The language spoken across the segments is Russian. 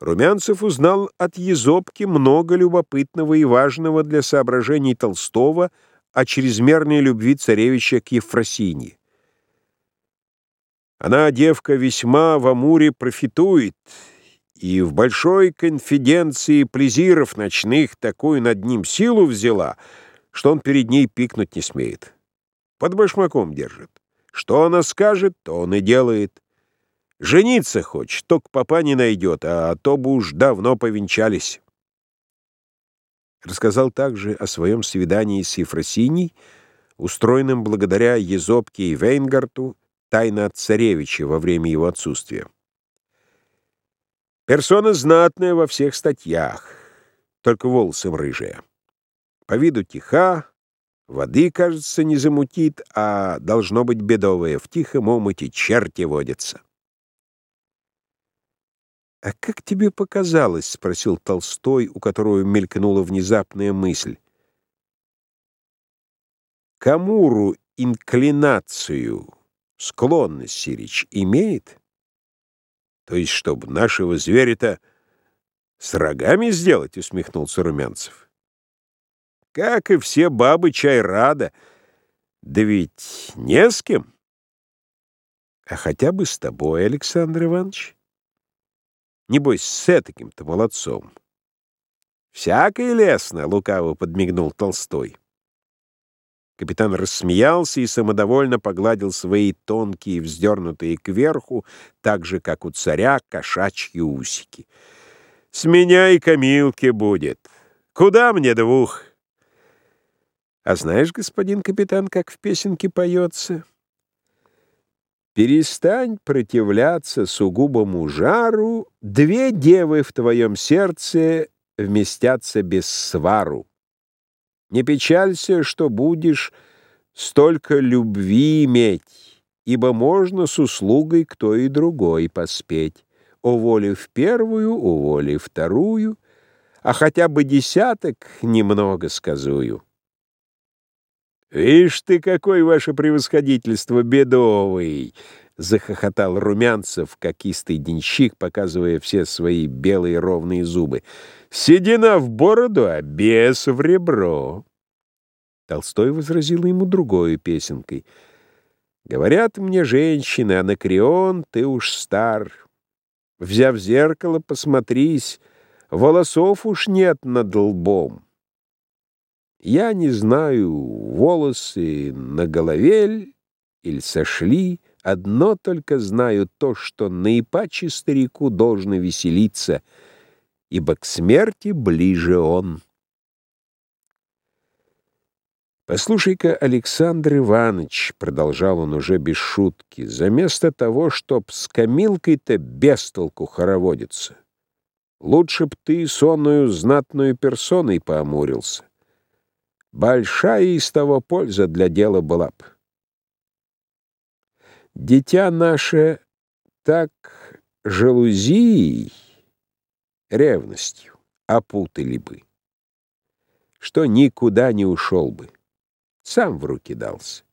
Румянцев узнал от Езопки много любопытного и важного для соображений Толстого о чрезмерной любви царевича к Ефросинье. Она, девка, весьма в Амуре профитует, и в большой конфиденции плезиров ночных такую над ним силу взяла, что он перед ней пикнуть не смеет. Под башмаком держит. Что она скажет, то он и делает. Жениться хочет, только папа не найдет, а то бы уж давно повенчались. Рассказал также о своем свидании с Ефросиней, устроенным благодаря Езопке и Вейнгарту, тайно от царевича во время его отсутствия. Персона знатная во всех статьях, только волосом рыжая. По виду тиха, воды, кажется, не замутит, а должно быть бедовое. В тихом омуте черти водятся. «А как тебе показалось?» — спросил Толстой, у которого мелькнула внезапная мысль. «Камуру инклинацию, склонность Сирич имеет? То есть, чтобы нашего зверя-то с рогами сделать?» — усмехнулся Румянцев. «Как и все бабы, чай рада. Да ведь не с кем. А хотя бы с тобой, Александр Иванович». Небось, с этаким-то молодцом. «Всякое лестно!» — лукаво подмигнул Толстой. Капитан рассмеялся и самодовольно погладил свои тонкие, вздернутые кверху, так же, как у царя, кошачьи усики. «С меня и Камилки будет. Куда мне двух?» «А знаешь, господин капитан, как в песенке поется?» Перестань противляться сугубому жару, Две девы в твоем сердце вместятся без свару. Не печалься, что будешь столько любви иметь, Ибо можно с услугой кто и другой поспеть. Уволив первую, уволив вторую, А хотя бы десяток немного сказую. «Ишь ты, какой ваше превосходительство бедовый!» — захохотал Румянцев, как истый денщик, показывая все свои белые ровные зубы. «Седина в бороду, а бес в ребро!» Толстой возразил ему другой песенкой. «Говорят мне женщины, Анакреон, ты уж стар. Взяв зеркало, посмотрись, волосов уж нет над лбом». Я не знаю, волосы на голове или сошли, одно только знаю то, что наипаче старику должно веселиться, ибо к смерти ближе он. «Послушай-ка, Александр Иванович», — продолжал он уже без шутки, «заместо того, чтоб с Камилкой-то бестолку хороводиться, лучше б ты сонную знатную персоной поамурился. Большая из того польза для дела была б. Дитя наше так жалузией, ревностью опутали бы, что никуда не ушел бы, сам в руки дался.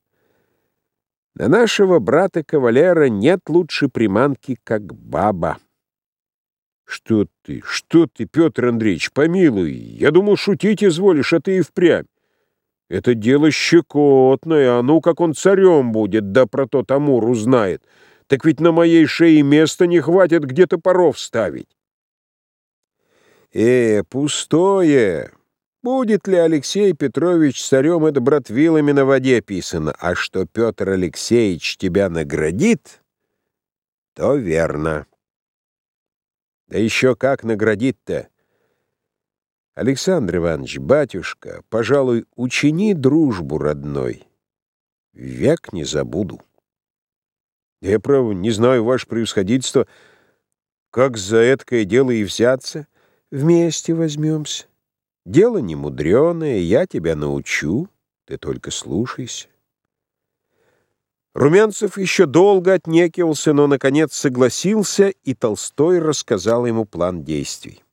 На нашего брата-кавалера нет лучше приманки, как баба. Что ты, что ты, Петр Андреевич, помилуй, я думал, шутить изволишь, а ты и впрямь. Это дело щекотное, а ну как он царем будет, да про тот Амур узнает. Так ведь на моей шее места не хватит где-то паров ставить. Э, пустое. Будет ли Алексей Петрович царем, это братвилами на воде писано, а что Петр Алексеевич тебя наградит, то верно. Да еще как наградит-то? Александр Иванович, батюшка, пожалуй, учини дружбу родной. Век не забуду. Я, право, не знаю, ваше превосходительство, как за эткое дело и взяться. Вместе возьмемся. Дело не мудреное, я тебя научу, ты только слушайся. Румянцев еще долго отнекивался, но, наконец, согласился, и Толстой рассказал ему план действий.